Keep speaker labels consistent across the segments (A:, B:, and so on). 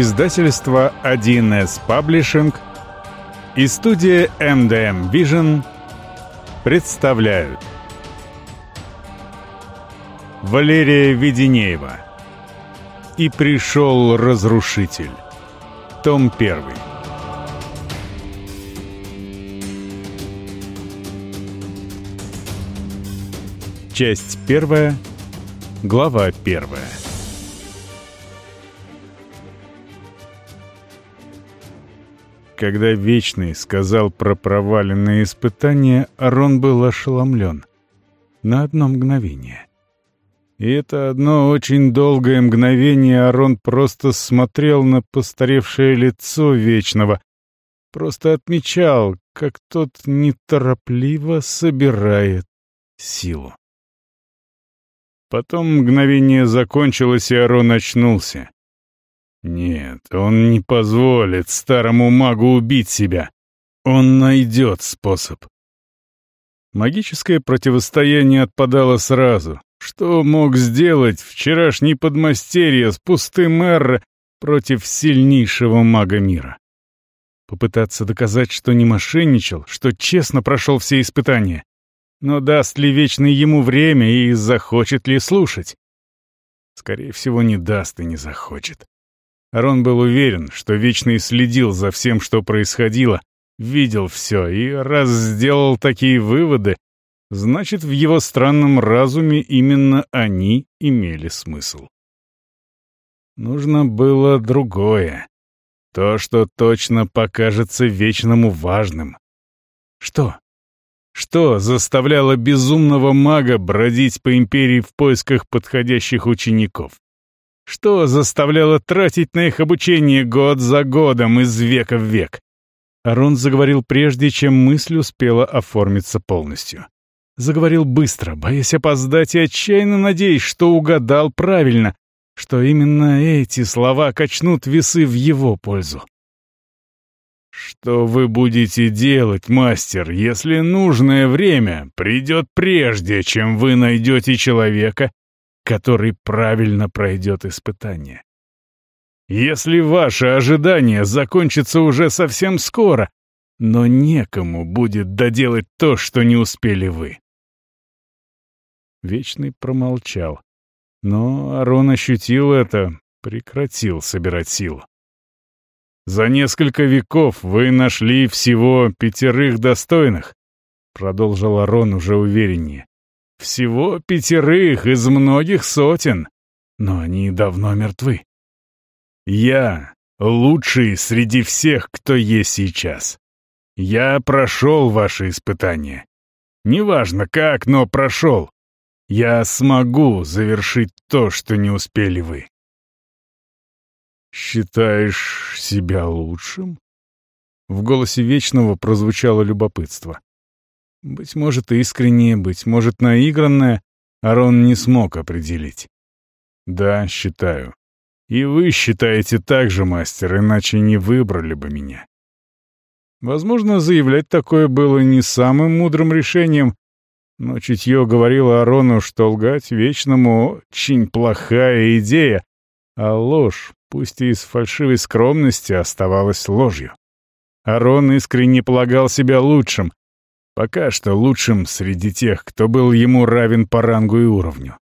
A: Издательство 1С Паблишинг и студия MDM Vision представляют. Валерия Веденеева И пришел разрушитель. Том 1 Часть первая. Глава первая Когда Вечный сказал про проваленные испытания, Арон был ошеломлен. На одно мгновение. И это одно очень долгое мгновение Арон просто смотрел на постаревшее лицо Вечного, просто отмечал, как тот неторопливо собирает силу. Потом мгновение закончилось, и Арон очнулся. Нет, он не позволит старому магу убить себя. Он найдет способ. Магическое противостояние отпадало сразу. Что мог сделать вчерашний подмастерье с пустым Эрро против сильнейшего мага мира? Попытаться доказать, что не мошенничал, что честно прошел все испытания. Но даст ли Вечный ему время и захочет ли слушать? Скорее всего, не даст и не захочет. Рон был уверен, что Вечный следил за всем, что происходило, видел все, и раз сделал такие выводы, значит, в его странном разуме именно они имели смысл. Нужно было другое. То, что точно покажется Вечному важным. Что? Что заставляло безумного мага бродить по империи в поисках подходящих учеников? Что заставляло тратить на их обучение год за годом, из века в век? Арон заговорил прежде, чем мысль успела оформиться полностью. Заговорил быстро, боясь опоздать и отчаянно надеясь, что угадал правильно, что именно эти слова качнут весы в его пользу. «Что вы будете делать, мастер, если нужное время придет прежде, чем вы найдете человека, который правильно пройдет испытание. Если ваше ожидание закончится уже совсем скоро, но некому будет доделать то, что не успели вы. Вечный промолчал, но Арон ощутил это, прекратил собирать силу. «За несколько веков вы нашли всего пятерых достойных», — продолжил Арон уже увереннее. Всего пятерых из многих сотен, но они давно мертвы. Я лучший среди всех, кто есть сейчас. Я прошел ваши испытания. Неважно как, но прошел. Я смогу завершить то, что не успели вы. «Считаешь себя лучшим?» В голосе Вечного прозвучало любопытство. Быть может, искреннее, быть может, наигранное, Арон не смог определить. Да, считаю. И вы считаете так же, мастер, иначе не выбрали бы меня. Возможно, заявлять такое было не самым мудрым решением, но чутье говорило Арону, что лгать вечному очень плохая идея, а ложь, пусть и из фальшивой скромности, оставалась ложью. Арон искренне полагал себя лучшим, Пока что лучшим среди тех, кто был ему равен по рангу и уровню.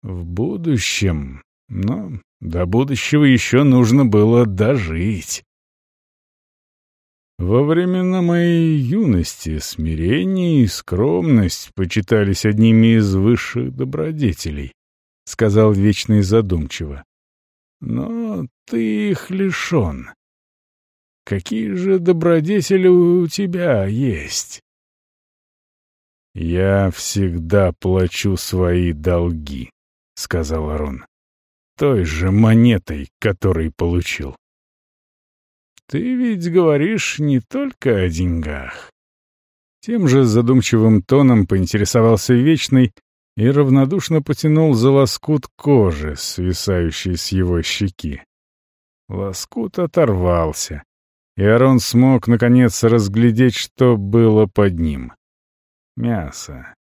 A: В будущем... Но до будущего еще нужно было дожить. Во времена моей юности смирение и скромность почитались одними из высших добродетелей, — сказал Вечный задумчиво. Но ты их лишен. Какие же добродетели у тебя есть? «Я всегда плачу свои долги», — сказал Арон. «Той же монетой, которой получил». «Ты ведь говоришь не только о деньгах». Тем же задумчивым тоном поинтересовался Вечный и равнодушно потянул за лоскут кожи, свисающий с его щеки. Лоскут оторвался, и Арон смог, наконец, разглядеть, что было под ним. Мясо.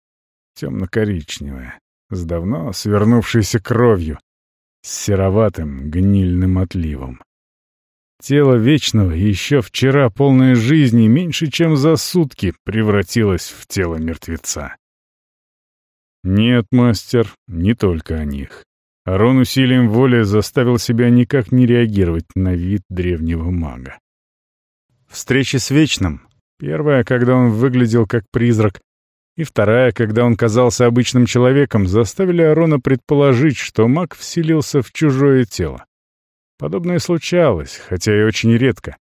A: Темно-коричневое, с давно свернувшейся кровью, с сероватым гнильным отливом. Тело Вечного, еще вчера полное жизни, меньше чем за сутки превратилось в тело мертвеца. Нет, мастер, не только о них. Арон усилием воли заставил себя никак не реагировать на вид древнего мага. Встреча с Вечным. Первая, когда он выглядел как призрак, и вторая, когда он казался обычным человеком, заставили Арона предположить, что маг вселился в чужое тело. Подобное случалось, хотя и очень редко.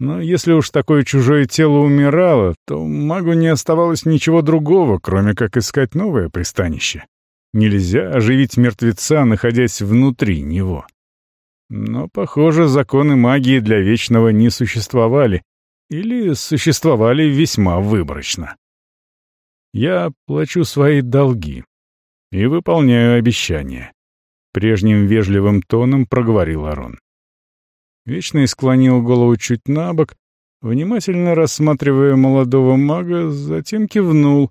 A: Но если уж такое чужое тело умирало, то магу не оставалось ничего другого, кроме как искать новое пристанище. Нельзя оживить мертвеца, находясь внутри него. Но, похоже, законы магии для Вечного не существовали, или существовали весьма выборочно. Я плачу свои долги и выполняю обещания. Прежним вежливым тоном проговорил Арон. Вечный склонил голову чуть на бок, внимательно рассматривая молодого мага, затем кивнул,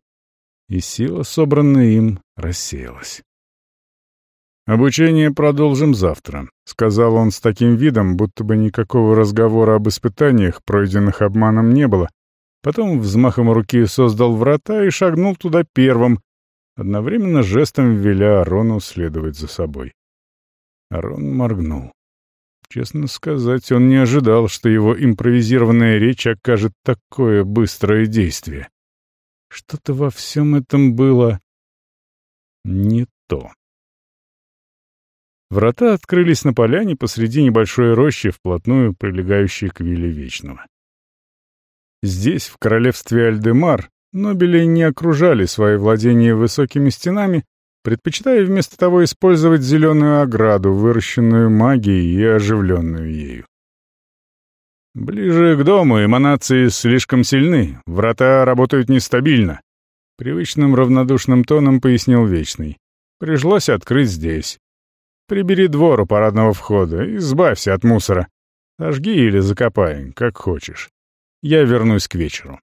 A: и сила, собранная им, рассеялась. «Обучение продолжим завтра», — сказал он с таким видом, будто бы никакого разговора об испытаниях, пройденных обманом, не было. Потом взмахом руки создал врата и шагнул туда первым, одновременно жестом веля Арону следовать за собой. Арон моргнул. Честно сказать, он не ожидал, что его импровизированная речь окажет такое быстрое действие. Что-то во всем этом было не то. Врата открылись на поляне посреди небольшой рощи, вплотную прилегающей к Вилле Вечного. Здесь, в королевстве Альдемар, нобели не окружали свои владения высокими стенами, предпочитая вместо того использовать зеленую ограду, выращенную магией и оживленную ею. «Ближе к дому эманации слишком сильны, врата работают нестабильно», — привычным равнодушным тоном пояснил Вечный. «Пришлось открыть здесь. Прибери двор у парадного входа, избавься от мусора. Сожги или закопай, как хочешь. Я вернусь к вечеру».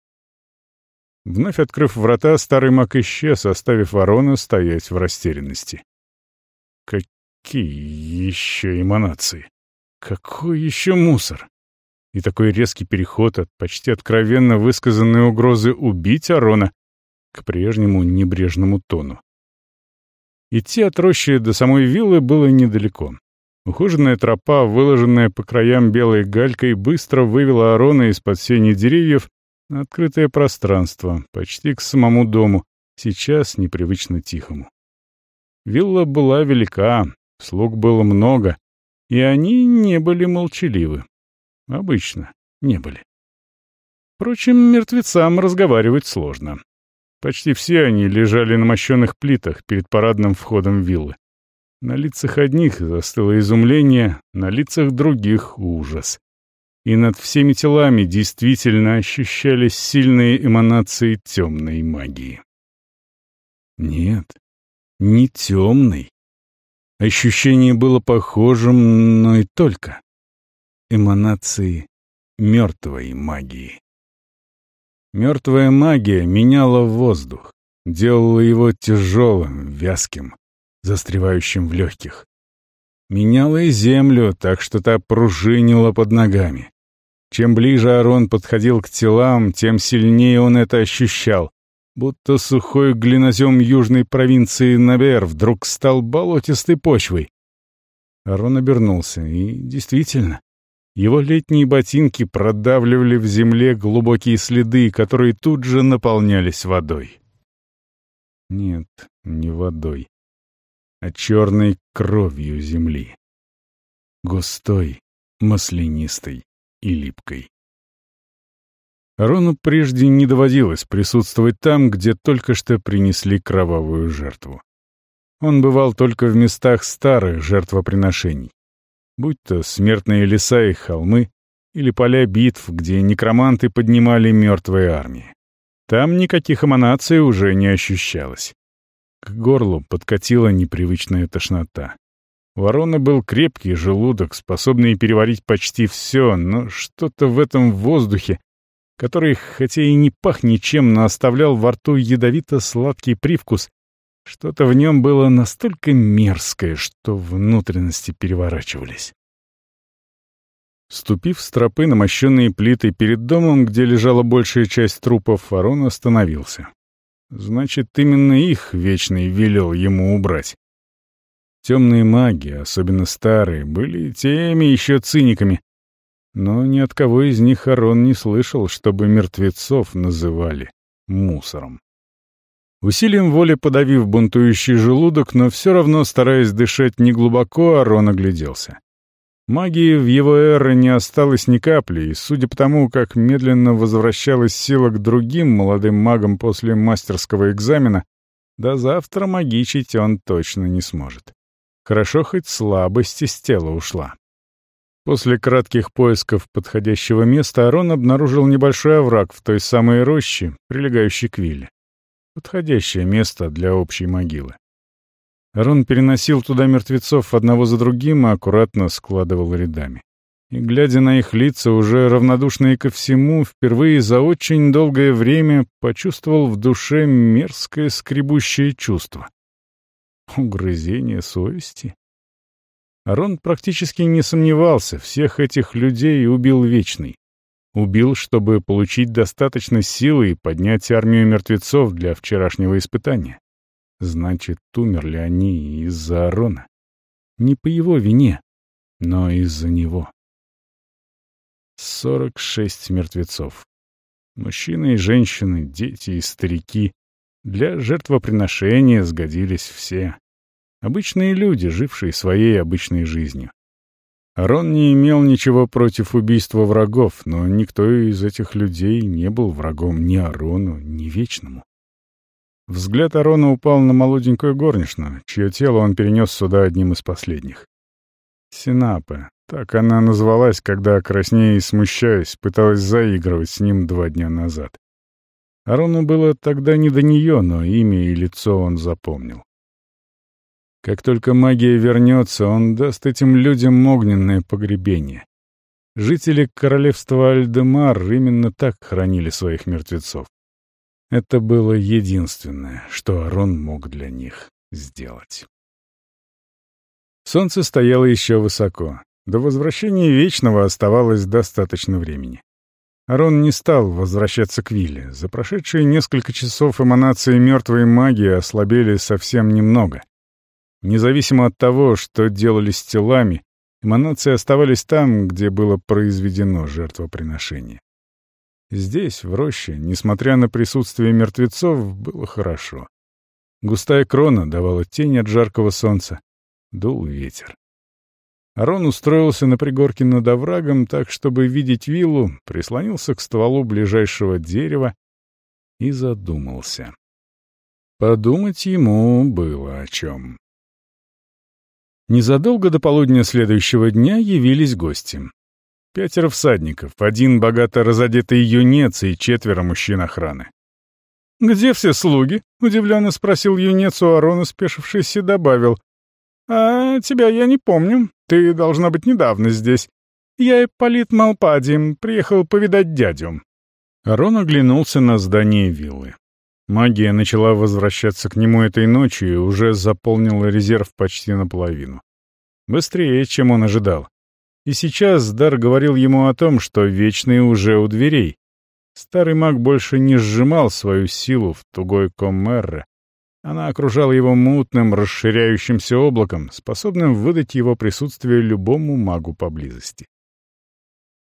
A: Вновь открыв врата, старый маг исчез, оставив ворона стоять в растерянности. Какие еще эманации? Какой еще мусор? И такой резкий переход от почти откровенно высказанной угрозы убить Арона к прежнему небрежному тону. Идти от рощи до самой виллы было недалеко. Ухоженная тропа, выложенная по краям белой галькой, быстро вывела Арона из-под сени деревьев Открытое пространство, почти к самому дому, сейчас непривычно тихому. Вилла была велика, слуг было много, и они не были молчаливы. Обычно не были. Впрочем, мертвецам разговаривать сложно. Почти все они лежали на мощенных плитах перед парадным входом виллы. На лицах одних застыло изумление, на лицах других — ужас и над всеми телами действительно ощущались сильные эманации темной магии. Нет, не темной. Ощущение было похожим, но и только. Эманации мертвой магии. Мертвая магия меняла воздух, делала его тяжелым, вязким, застревающим в легких. Меняла и землю, так что та пружинила под ногами. Чем ближе Арон подходил к телам, тем сильнее он это ощущал, будто сухой глинозем южной провинции Набер вдруг стал болотистой почвой. Арон обернулся, и действительно, его летние ботинки продавливали в земле глубокие следы, которые тут же наполнялись водой. Нет, не водой, а черной кровью земли. Густой, маслянистой и липкой. Рону прежде не доводилось присутствовать там, где только что принесли кровавую жертву. Он бывал только в местах старых жертвоприношений, будь то смертные леса и холмы, или поля битв, где некроманты поднимали мертвые армии. Там никаких эманаций уже не ощущалось. К горлу подкатила непривычная тошнота. Ворона был крепкий желудок, способный переварить почти все, но что-то в этом воздухе, который, хотя и не пах ничем, но оставлял во рту ядовито-сладкий привкус, что-то в нем было настолько мерзкое, что внутренности переворачивались. Ступив с тропы на мощенные плиты перед домом, где лежала большая часть трупов, Арон остановился. Значит, именно их Вечный велел ему убрать. Темные маги, особенно старые, были теми еще циниками. Но ни от кого из них Арон не слышал, чтобы мертвецов называли мусором. Усилием воли подавив бунтующий желудок, но все равно стараясь дышать неглубоко, Арон огляделся. Магии в его эры не осталось ни капли, и судя по тому, как медленно возвращалась сила к другим молодым магам после мастерского экзамена, до завтра магичить он точно не сможет. Хорошо хоть слабость из тела ушла. После кратких поисков подходящего места Арон обнаружил небольшой овраг в той самой роще, прилегающей к вилле. Подходящее место для общей могилы. Арон переносил туда мертвецов одного за другим и аккуратно складывал рядами. И, глядя на их лица, уже равнодушные ко всему, впервые за очень долгое время почувствовал в душе мерзкое скребущее чувство. Угрызение совести? Арон практически не сомневался, всех этих людей убил Вечный. Убил, чтобы получить достаточно силы и поднять армию мертвецов для вчерашнего испытания. Значит, умерли они из-за Арона. Не по его вине, но из-за него. Сорок шесть мертвецов. Мужчины и женщины, дети и старики. Для жертвоприношения сгодились все. Обычные люди, жившие своей обычной жизнью. Арон не имел ничего против убийства врагов, но никто из этих людей не был врагом ни Арону, ни Вечному. Взгляд Арона упал на молоденькую горничную, чье тело он перенес сюда одним из последних. Синапе, так она назвалась, когда, краснея и смущаясь, пыталась заигрывать с ним два дня назад. Арону было тогда не до нее, но имя и лицо он запомнил. Как только магия вернется, он даст этим людям огненное погребение. Жители королевства Альдемар именно так хранили своих мертвецов. Это было единственное, что Арон мог для них сделать. Солнце стояло еще высоко. До возвращения Вечного оставалось достаточно времени. Арон не стал возвращаться к Вилле. За прошедшие несколько часов эманации мертвой магии ослабели совсем немного. Независимо от того, что делали с телами, эманации оставались там, где было произведено жертвоприношение. Здесь, в роще, несмотря на присутствие мертвецов, было хорошо. Густая крона давала тень от жаркого солнца. Дул ветер. Арон устроился на пригорке над оврагом так, чтобы видеть виллу, прислонился к стволу ближайшего дерева и задумался. Подумать ему было о чем. Незадолго до полудня следующего дня явились гости. Пятеро всадников, один богато разодетый юнец и четверо мужчин охраны. «Где все слуги?» — удивленно спросил юнец у Арона, спешившись, и добавил. «А тебя я не помню. Ты, должна быть, недавно здесь. Я Ипполит Малпадием, приехал повидать дядю». Арон оглянулся на здание виллы. Магия начала возвращаться к нему этой ночью и уже заполнила резерв почти наполовину. Быстрее, чем он ожидал. И сейчас Дар говорил ему о том, что Вечный уже у дверей. Старый маг больше не сжимал свою силу в тугой коммерре. Она окружала его мутным, расширяющимся облаком, способным выдать его присутствие любому магу поблизости.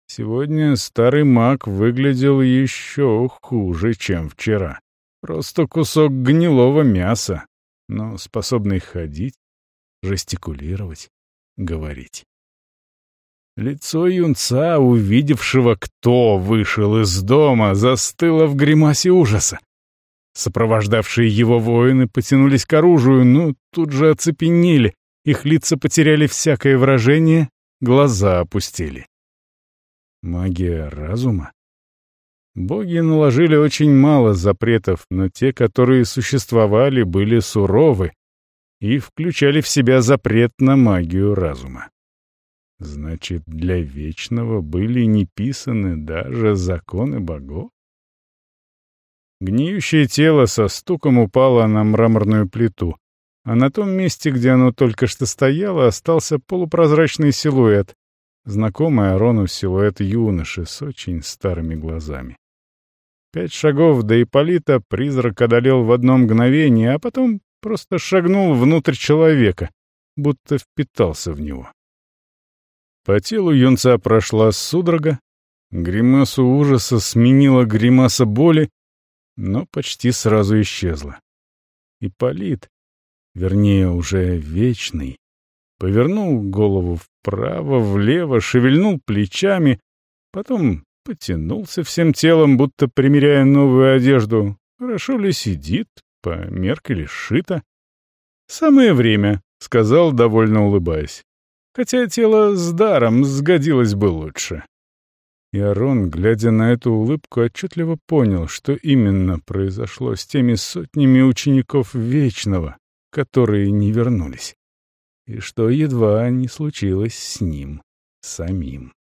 A: Сегодня старый маг выглядел еще хуже, чем вчера. Просто кусок гнилого мяса, но способный ходить, жестикулировать, говорить. Лицо юнца, увидевшего, кто вышел из дома, застыло в гримасе ужаса. Сопровождавшие его воины потянулись к оружию, но тут же оцепенели, их лица потеряли всякое выражение, глаза опустили. Магия разума? Боги наложили очень мало запретов, но те, которые существовали, были суровы и включали в себя запрет на магию разума. Значит, для Вечного были не писаны даже законы богов? Гниющее тело со стуком упало на мраморную плиту, а на том месте, где оно только что стояло, остался полупрозрачный силуэт, знакомый Арону силуэт юноши с очень старыми глазами. Пять шагов до Ипполита призрак одолел в одно мгновение, а потом просто шагнул внутрь человека, будто впитался в него. По телу юнца прошла судорога, гримасу ужаса сменила гримаса боли, но почти сразу исчезла. Ипполит, вернее, уже вечный, повернул голову вправо, влево, шевельнул плечами, потом Потянулся всем телом, будто примеряя новую одежду. Хорошо ли сидит, померк или шито. «Самое время», — сказал, довольно улыбаясь. «Хотя тело с даром сгодилось бы лучше». И Арон, глядя на эту улыбку, отчетливо понял, что именно произошло с теми сотнями учеников Вечного, которые не вернулись, и что едва не случилось с ним самим.